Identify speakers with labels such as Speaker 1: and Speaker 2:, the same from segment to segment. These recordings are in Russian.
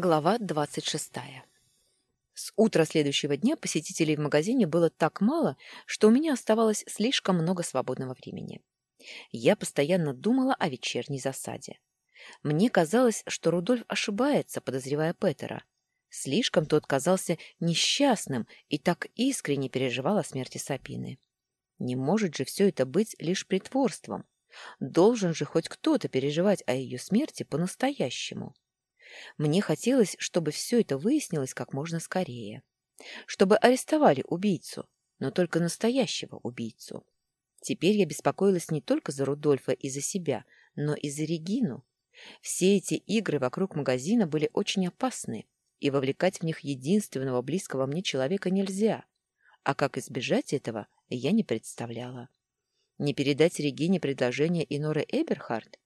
Speaker 1: Глава двадцать шестая. С утра следующего дня посетителей в магазине было так мало, что у меня оставалось слишком много свободного времени. Я постоянно думала о вечерней засаде. Мне казалось, что Рудольф ошибается, подозревая Петера. Слишком тот казался несчастным и так искренне переживал о смерти Сапины. Не может же все это быть лишь притворством. Должен же хоть кто-то переживать о ее смерти по-настоящему. Мне хотелось, чтобы все это выяснилось как можно скорее. Чтобы арестовали убийцу, но только настоящего убийцу. Теперь я беспокоилась не только за Рудольфа и за себя, но и за Регину. Все эти игры вокруг магазина были очень опасны, и вовлекать в них единственного близкого мне человека нельзя. А как избежать этого, я не представляла. Не передать Регине предложение Иноры Эберхард?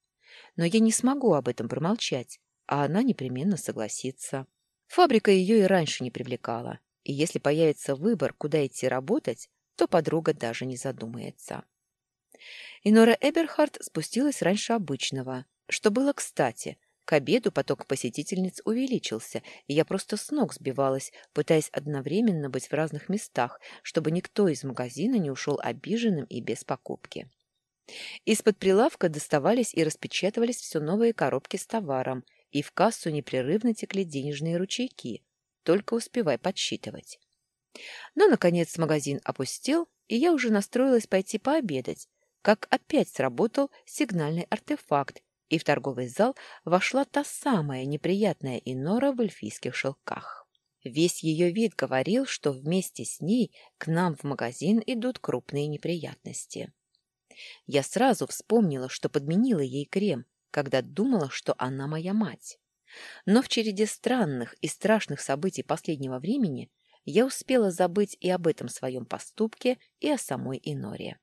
Speaker 1: Но я не смогу об этом промолчать, а она непременно согласится. Фабрика ее и раньше не привлекала, и если появится выбор, куда идти работать, то подруга даже не задумается. Инора Эберхард спустилась раньше обычного, что было кстати. К обеду поток посетительниц увеличился, и я просто с ног сбивалась, пытаясь одновременно быть в разных местах, чтобы никто из магазина не ушел обиженным и без покупки. Из-под прилавка доставались и распечатывались все новые коробки с товаром, и в кассу непрерывно текли денежные ручейки, только успевай подсчитывать. Но, наконец, магазин опустел, и я уже настроилась пойти пообедать, как опять сработал сигнальный артефакт, и в торговый зал вошла та самая неприятная Инора в эльфийских шелках. Весь ее вид говорил, что вместе с ней к нам в магазин идут крупные неприятности. Я сразу вспомнила, что подменила ей крем, когда думала, что она моя мать. Но в череде странных и страшных событий последнего времени я успела забыть и об этом своем поступке, и о самой Иноре.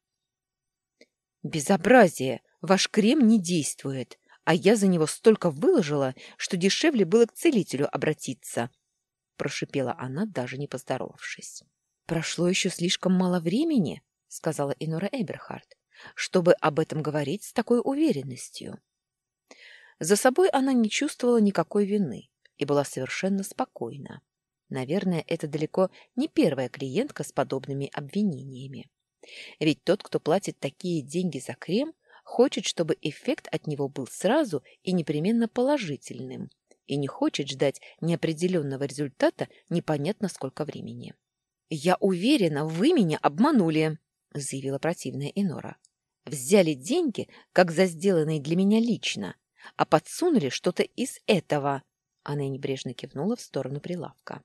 Speaker 1: «Безобразие! Ваш крем не действует, а я за него столько выложила, что дешевле было к целителю обратиться», — прошипела она, даже не поздоровавшись. «Прошло еще слишком мало времени», — сказала Инора Эберхард, «чтобы об этом говорить с такой уверенностью». За собой она не чувствовала никакой вины и была совершенно спокойна. Наверное, это далеко не первая клиентка с подобными обвинениями. Ведь тот, кто платит такие деньги за крем, хочет, чтобы эффект от него был сразу и непременно положительным, и не хочет ждать неопределенного результата непонятно сколько времени. «Я уверена, вы меня обманули», — заявила противная Инора. «Взяли деньги, как за сделанные для меня лично, а подсунули что-то из этого. Она небрежно кивнула в сторону прилавка.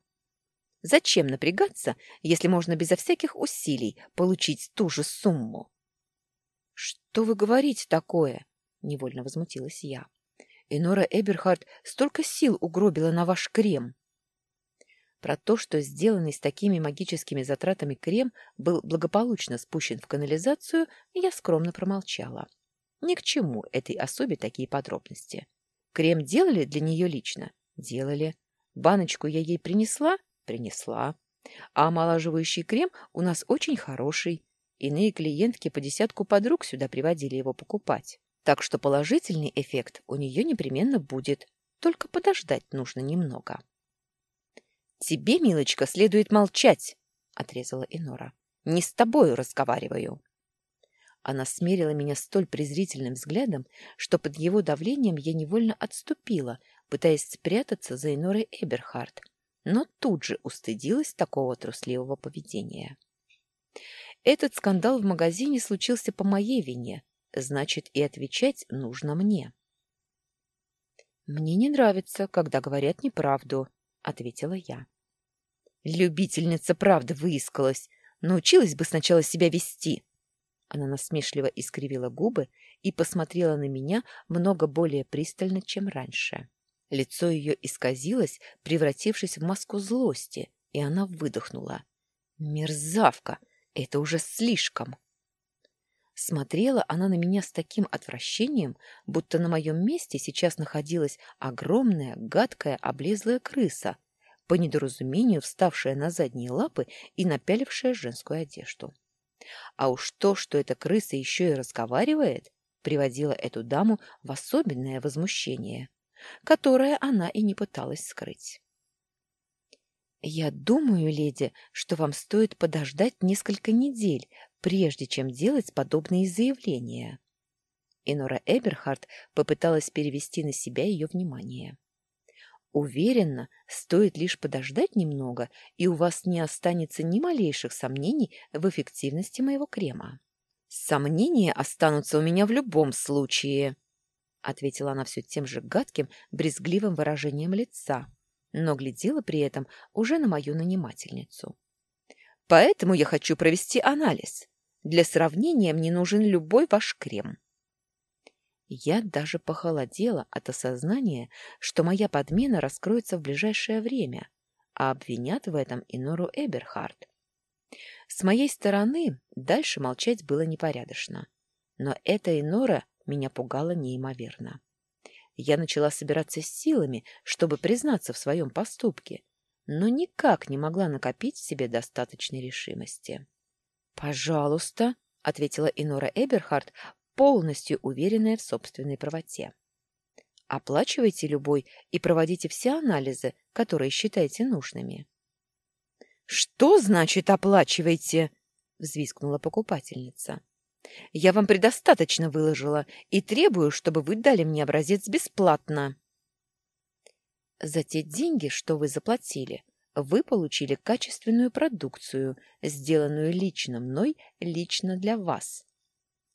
Speaker 1: Зачем напрягаться, если можно безо всяких усилий получить ту же сумму? Что вы говорите такое? Невольно возмутилась я. Энора Эберхард столько сил угробила на ваш крем. Про то, что сделанный с такими магическими затратами крем был благополучно спущен в канализацию, я скромно промолчала. Ни к чему этой особе такие подробности. Крем делали для нее лично? Делали. Баночку я ей принесла? Принесла. А омолаживающий крем у нас очень хороший. Иные клиентки по десятку подруг сюда приводили его покупать. Так что положительный эффект у нее непременно будет. Только подождать нужно немного. «Тебе, милочка, следует молчать!» — отрезала Инора. «Не с тобою разговариваю». Она смерила меня столь презрительным взглядом, что под его давлением я невольно отступила, пытаясь спрятаться за Энорой Эберхард, но тут же устыдилась такого трусливого поведения. Этот скандал в магазине случился по моей вине, значит, и отвечать нужно мне. «Мне не нравится, когда говорят неправду», — ответила я. «Любительница правды выискалась. Научилась бы сначала себя вести», она насмешливо искривила губы и посмотрела на меня много более пристально, чем раньше. Лицо ее исказилось, превратившись в маску злости, и она выдохнула. «Мерзавка! Это уже слишком!» Смотрела она на меня с таким отвращением, будто на моем месте сейчас находилась огромная, гадкая, облезлая крыса, по недоразумению вставшая на задние лапы и напялившая женскую одежду. А уж то, что эта крыса еще и разговаривает, приводило эту даму в особенное возмущение. которое она и не пыталась скрыть. «Я думаю, леди, что вам стоит подождать несколько недель, прежде чем делать подобные заявления». Инора Эберхард попыталась перевести на себя ее внимание. Уверена, стоит лишь подождать немного, и у вас не останется ни малейших сомнений в эффективности моего крема. Сомнения останутся у меня в любом случае, ответила она все тем же гадким, брезгливым выражением лица, но глядела при этом уже на мою нанимательницу. Поэтому я хочу провести анализ. Для сравнения мне нужен любой ваш крем. Я даже похолодела от осознания, что моя подмена раскроется в ближайшее время, а обвинят в этом Инору Эберхард. С моей стороны дальше молчать было непорядочно, но эта Инора меня пугала неимоверно я начала собираться с силами, чтобы признаться в своем поступке, но никак не могла накопить в себе достаточной решимости. «Пожалуйста», — ответила Инора Эберхард, полностью уверенная в собственной правоте. «Оплачивайте любой и проводите все анализы, которые считаете нужными». «Что значит «оплачивайте»?» — взвискнула покупательница. Я вам предостаточно выложила и требую, чтобы вы дали мне образец бесплатно. За те деньги, что вы заплатили, вы получили качественную продукцию, сделанную лично мной, лично для вас.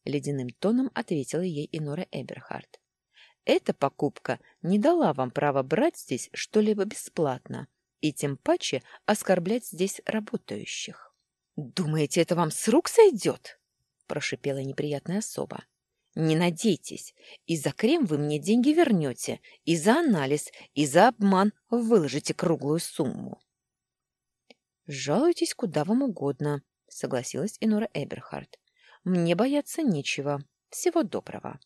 Speaker 1: Ледяным тоном ответила ей Инора Эберхард. Эта покупка не дала вам права брать здесь что-либо бесплатно и тем паче оскорблять здесь работающих. Думаете, это вам с рук сойдет? прошипела неприятная особа. «Не надейтесь, и за крем вы мне деньги вернете, и за анализ, и за обман выложите круглую сумму». «Жалуйтесь куда вам угодно», — согласилась Инора Эберхард. «Мне бояться нечего. Всего доброго».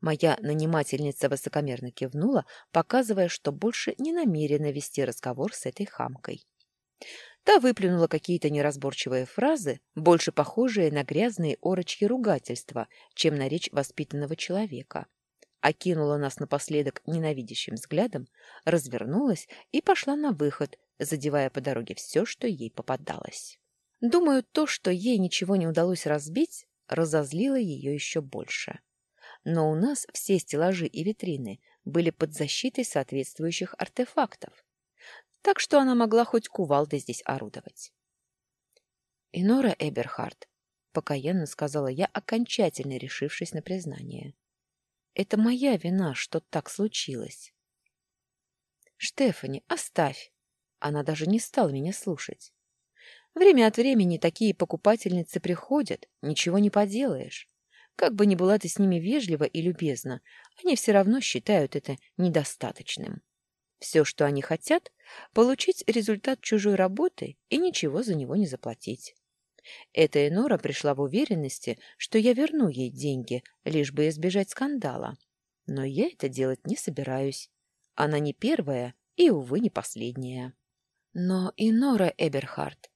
Speaker 1: Моя нанимательница высокомерно кивнула, показывая, что больше не намерена вести разговор с этой хамкой. Та выплюнула какие-то неразборчивые фразы, больше похожие на грязные орочки ругательства, чем на речь воспитанного человека. Окинула нас напоследок ненавидящим взглядом, развернулась и пошла на выход, задевая по дороге все, что ей попадалось. Думаю, то, что ей ничего не удалось разбить, разозлило ее еще больше. Но у нас все стеллажи и витрины были под защитой соответствующих артефактов так что она могла хоть кувалдой здесь орудовать. «Инора Эберхард», — покаянно сказала я, окончательно решившись на признание, — «это моя вина, что так случилось». «Штефани, оставь!» Она даже не стала меня слушать. Время от времени такие покупательницы приходят, ничего не поделаешь. Как бы ни была ты с ними вежлива и любезна, они все равно считают это недостаточным. Все, что они хотят, получить результат чужой работы и ничего за него не заплатить. Эта Энора пришла в уверенности, что я верну ей деньги, лишь бы избежать скандала. Но я это делать не собираюсь. Она не первая и, увы, не последняя. Но Инора Эберхард...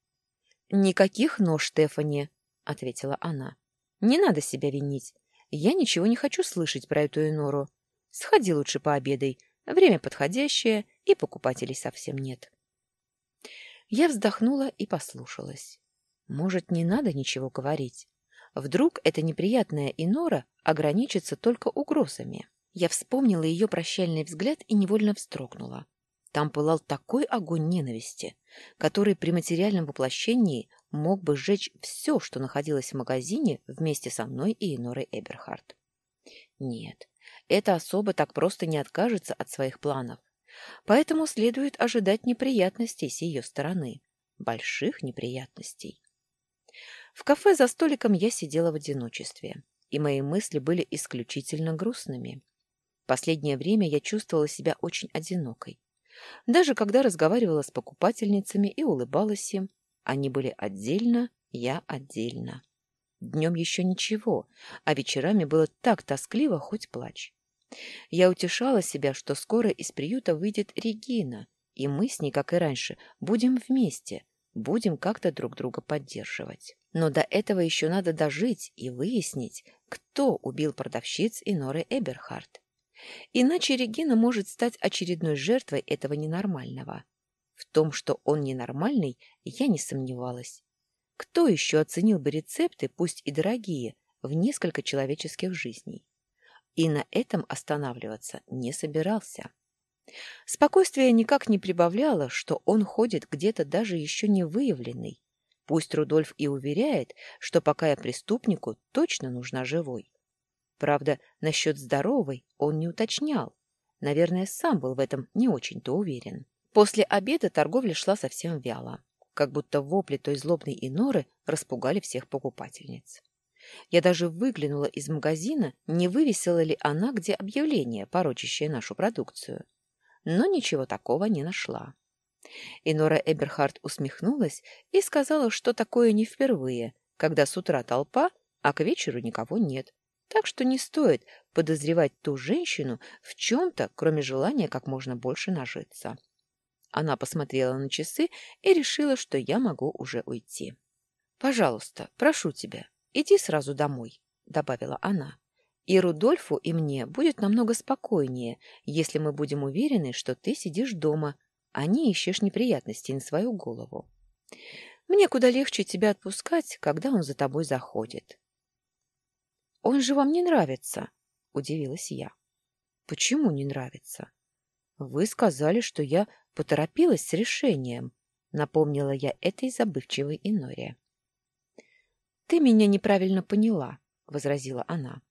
Speaker 1: «Никаких «но», Штефани», — ответила она. «Не надо себя винить. Я ничего не хочу слышать про эту Инору. Сходи лучше пообедай, Время подходящее, и покупателей совсем нет. Я вздохнула и послушалась. Может, не надо ничего говорить? Вдруг эта неприятная Инора ограничится только угрозами? Я вспомнила ее прощальный взгляд и невольно вздрогнула. Там пылал такой огонь ненависти, который при материальном воплощении мог бы сжечь все, что находилось в магазине вместе со мной и Инорой Эберхард. Нет, эта особа так просто не откажется от своих планов. Поэтому следует ожидать неприятностей с ее стороны. Больших неприятностей. В кафе за столиком я сидела в одиночестве, и мои мысли были исключительно грустными. Последнее время я чувствовала себя очень одинокой. Даже когда разговаривала с покупательницами и улыбалась им, они были отдельно, я отдельно. Днем еще ничего, а вечерами было так тоскливо, хоть плачь. Я утешала себя, что скоро из приюта выйдет Регина, и мы с ней, как и раньше, будем вместе, будем как-то друг друга поддерживать. Но до этого еще надо дожить и выяснить, кто убил продавщиц Иноры Эберхард. Иначе Регина может стать очередной жертвой этого ненормального. В том, что он ненормальный, я не сомневалась. Кто еще оценил бы рецепты, пусть и дорогие, в несколько человеческих жизней? И на этом останавливаться не собирался. Спокойствие никак не прибавляло, что он ходит где-то даже еще не выявленный. Пусть Рудольф и уверяет, что пока я преступнику точно нужна живой. Правда, насчет здоровой он не уточнял. Наверное, сам был в этом не очень-то уверен. После обеда торговля шла совсем вяло, как будто вопли той злобной иноры распугали всех покупательниц. Я даже выглянула из магазина, не вывесила ли она где объявление, порочащее нашу продукцию но ничего такого не нашла. Инора Эберхард усмехнулась и сказала, что такое не впервые, когда с утра толпа, а к вечеру никого нет. Так что не стоит подозревать ту женщину в чем-то, кроме желания как можно больше нажиться. Она посмотрела на часы и решила, что я могу уже уйти. «Пожалуйста, прошу тебя, иди сразу домой», — добавила она. И Рудольфу, и мне будет намного спокойнее, если мы будем уверены, что ты сидишь дома, а не ищешь неприятностей на свою голову. Мне куда легче тебя отпускать, когда он за тобой заходит. — Он же вам не нравится, — удивилась я. — Почему не нравится? — Вы сказали, что я поторопилась с решением, — напомнила я этой забывчивой Иноре. — Ты меня неправильно поняла, — возразила она.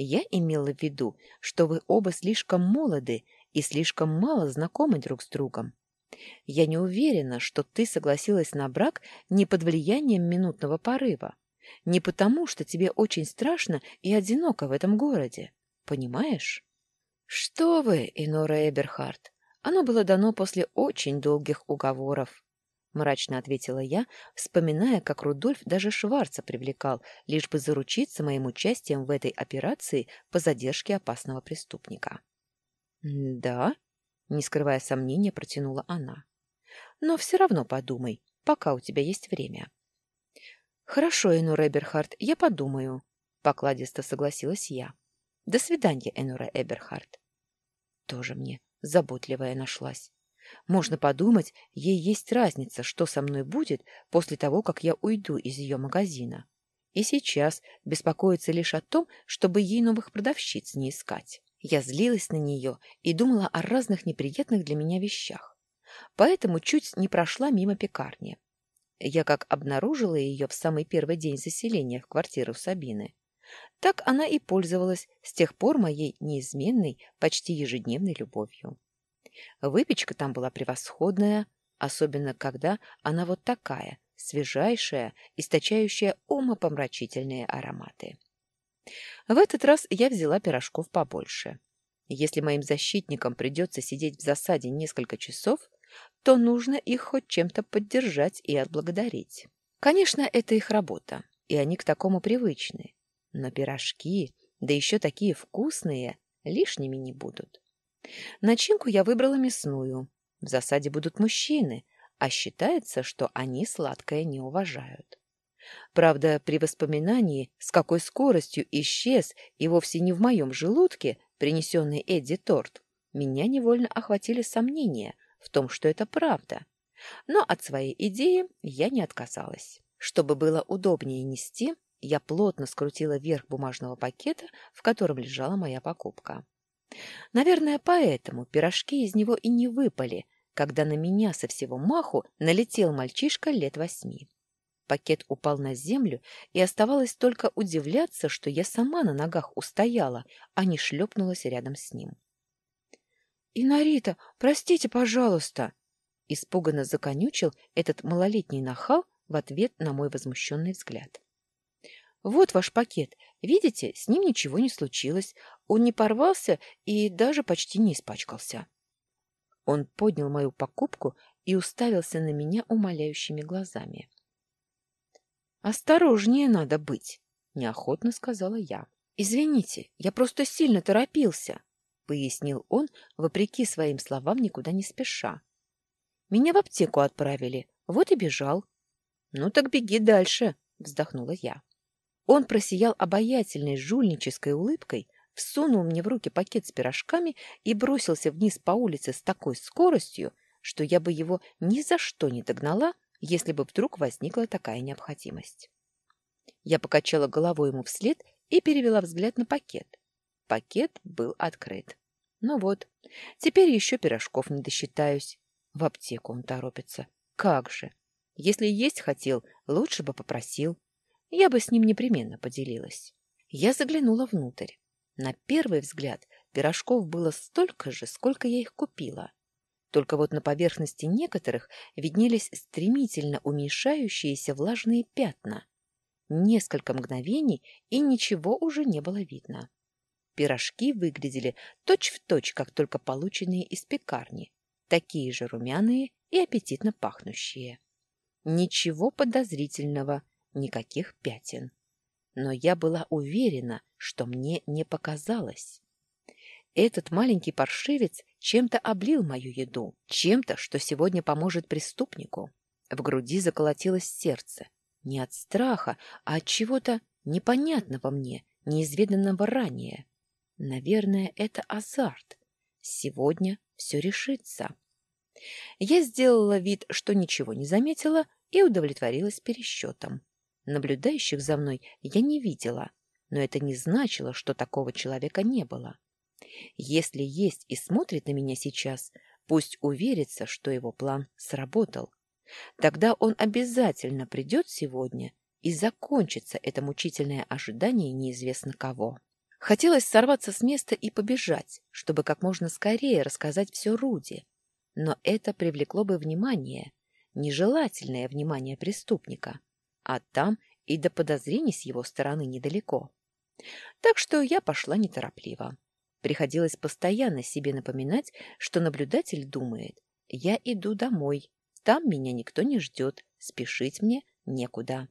Speaker 1: Я имела в виду, что вы оба слишком молоды и слишком мало знакомы друг с другом. Я не уверена, что ты согласилась на брак не под влиянием минутного порыва, не потому, что тебе очень страшно и одиноко в этом городе. Понимаешь? Что вы, Инора Эберхард, оно было дано после очень долгих уговоров. — мрачно ответила я, вспоминая, как Рудольф даже Шварца привлекал, лишь бы заручиться моим участием в этой операции по задержке опасного преступника. «Да?» — не скрывая сомнения, протянула она. «Но все равно подумай, пока у тебя есть время». «Хорошо, Энура Эберхард, я подумаю», — покладисто согласилась я. «До свидания, Энура Эберхард». Тоже мне заботливая нашлась. Можно подумать, ей есть разница, что со мной будет после того, как я уйду из ее магазина. И сейчас беспокоится лишь о том, чтобы ей новых продавщиц не искать. Я злилась на нее и думала о разных неприятных для меня вещах. Поэтому чуть не прошла мимо пекарни. Я как обнаружила ее в самый первый день заселения в квартиру Сабины, так она и пользовалась с тех пор моей неизменной, почти ежедневной любовью. Выпечка там была превосходная, особенно когда она вот такая, свежайшая, источающая умопомрачительные ароматы. В этот раз я взяла пирожков побольше. Если моим защитникам придется сидеть в засаде несколько часов, то нужно их хоть чем-то поддержать и отблагодарить. Конечно, это их работа, и они к такому привычны. Но пирожки, да еще такие вкусные, лишними не будут. Начинку я выбрала мясную. В засаде будут мужчины, а считается, что они сладкое не уважают. Правда, при воспоминании, с какой скоростью исчез и вовсе не в моем желудке принесенный Эдди торт, меня невольно охватили сомнения в том, что это правда. Но от своей идеи я не отказалась. Чтобы было удобнее нести, я плотно скрутила верх бумажного пакета, в котором лежала моя покупка. Наверное, поэтому пирожки из него и не выпали, когда на меня со всего маху налетел мальчишка лет восьми. Пакет упал на землю, и оставалось только удивляться, что я сама на ногах устояла, а не шлепнулась рядом с ним. — Инарита, простите, пожалуйста! — испуганно законючил этот малолетний нахал в ответ на мой возмущенный взгляд. Вот ваш пакет. Видите, с ним ничего не случилось. Он не порвался и даже почти не испачкался. Он поднял мою покупку и уставился на меня умоляющими глазами. «Осторожнее надо быть», — неохотно сказала я. «Извините, я просто сильно торопился», — пояснил он, вопреки своим словам никуда не спеша. «Меня в аптеку отправили, вот и бежал». «Ну так беги дальше», — вздохнула я. Он просиял обаятельной жульнической улыбкой, всунул мне в руки пакет с пирожками и бросился вниз по улице с такой скоростью, что я бы его ни за что не догнала, если бы вдруг возникла такая необходимость. Я покачала головой ему вслед и перевела взгляд на пакет. Пакет был открыт. Ну вот, теперь еще пирожков не досчитаюсь. В аптеку он торопится. Как же! Если есть хотел, лучше бы попросил. Я бы с ним непременно поделилась. Я заглянула внутрь. На первый взгляд пирожков было столько же, сколько я их купила. Только вот на поверхности некоторых виднелись стремительно уменьшающиеся влажные пятна. Несколько мгновений, и ничего уже не было видно. Пирожки выглядели точь-в-точь, точь, как только полученные из пекарни, такие же румяные и аппетитно пахнущие. Ничего подозрительного, никаких пятен. Но я была уверена, что мне не показалось. Этот маленький паршивец чем-то облил мою еду, чем-то, что сегодня поможет преступнику. В груди заколотилось сердце. Не от страха, а от чего-то непонятного мне, неизведанного ранее. Наверное, это азарт. Сегодня все решится. Я сделала вид, что ничего не заметила, и удовлетворилась пересчетом. Наблюдающих за мной я не видела, но это не значило, что такого человека не было. Если есть и смотрит на меня сейчас, пусть уверится, что его план сработал. Тогда он обязательно придет сегодня, и закончится это мучительное ожидание неизвестно кого. Хотелось сорваться с места и побежать, чтобы как можно скорее рассказать все Руди. Но это привлекло бы внимание, нежелательное внимание преступника. А там и до подозрений с его стороны недалеко. Так что я пошла неторопливо. Приходилось постоянно себе напоминать, что наблюдатель думает, я иду домой, там меня никто не ждет, спешить мне некуда.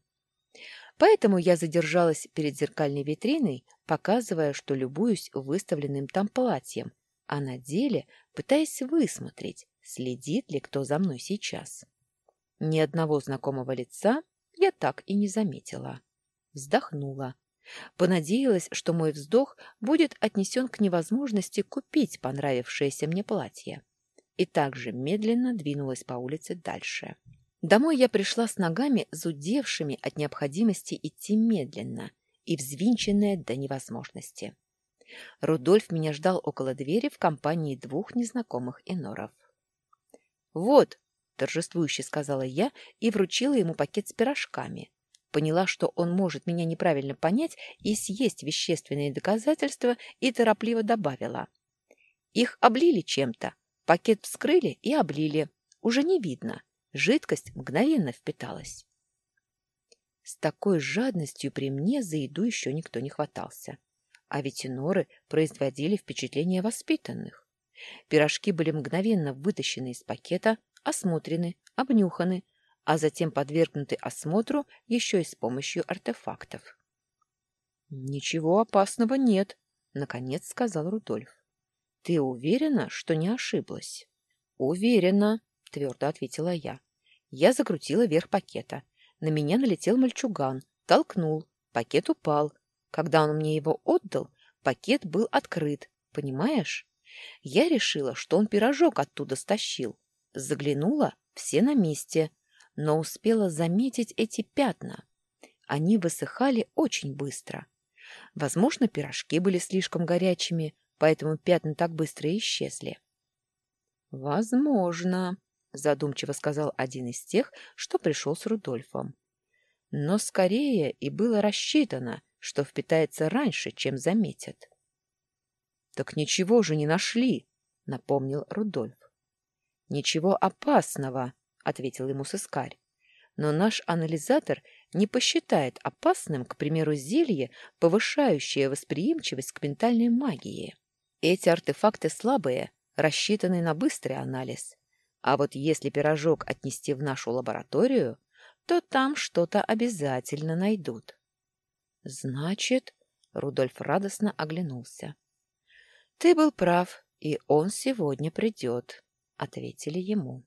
Speaker 1: Поэтому я задержалась перед зеркальной витриной, показывая, что любуюсь выставленным там платьем, а на деле пытаясь высмотреть, следит ли кто за мной сейчас. Ни одного знакомого лица я так и не заметила. Вздохнула. Понадеялась, что мой вздох будет отнесен к невозможности купить понравившееся мне платье. И также медленно двинулась по улице дальше. Домой я пришла с ногами, зудевшими от необходимости идти медленно и взвинченная до невозможности. Рудольф меня ждал около двери в компании двух незнакомых иноров. «Вот», — торжествующе сказала я и вручила ему пакет с пирожками, поняла, что он может меня неправильно понять и съесть вещественные доказательства, и торопливо добавила. Их облили чем-то. Пакет вскрыли и облили. Уже не видно. Жидкость мгновенно впиталась. С такой жадностью при мне за еду еще никто не хватался. А ведь иноры производили впечатление воспитанных. Пирожки были мгновенно вытащены из пакета, осмотрены, обнюханы, а затем подвергнуты осмотру еще и с помощью артефактов. «Ничего опасного нет», — наконец сказал Рудольф. «Ты уверена, что не ошиблась?» «Уверена», — твердо ответила я. Я закрутила верх пакета. На меня налетел мальчуган, толкнул. Пакет упал. Когда он мне его отдал, пакет был открыт, понимаешь? Я решила, что он пирожок оттуда стащил. Заглянула, все на месте но успела заметить эти пятна. Они высыхали очень быстро. Возможно, пирожки были слишком горячими, поэтому пятна так быстро исчезли. «Возможно», — задумчиво сказал один из тех, что пришел с Рудольфом. «Но скорее и было рассчитано, что впитается раньше, чем заметят». «Так ничего же не нашли», — напомнил Рудольф. «Ничего опасного», ответил ему сыскарь. Но наш анализатор не посчитает опасным, к примеру, зелье, повышающее восприимчивость к ментальной магии. Эти артефакты слабые, рассчитаны на быстрый анализ. А вот если пирожок отнести в нашу лабораторию, то там что-то обязательно найдут. Значит, Рудольф радостно оглянулся. Ты был прав, и он сегодня придет, ответили ему.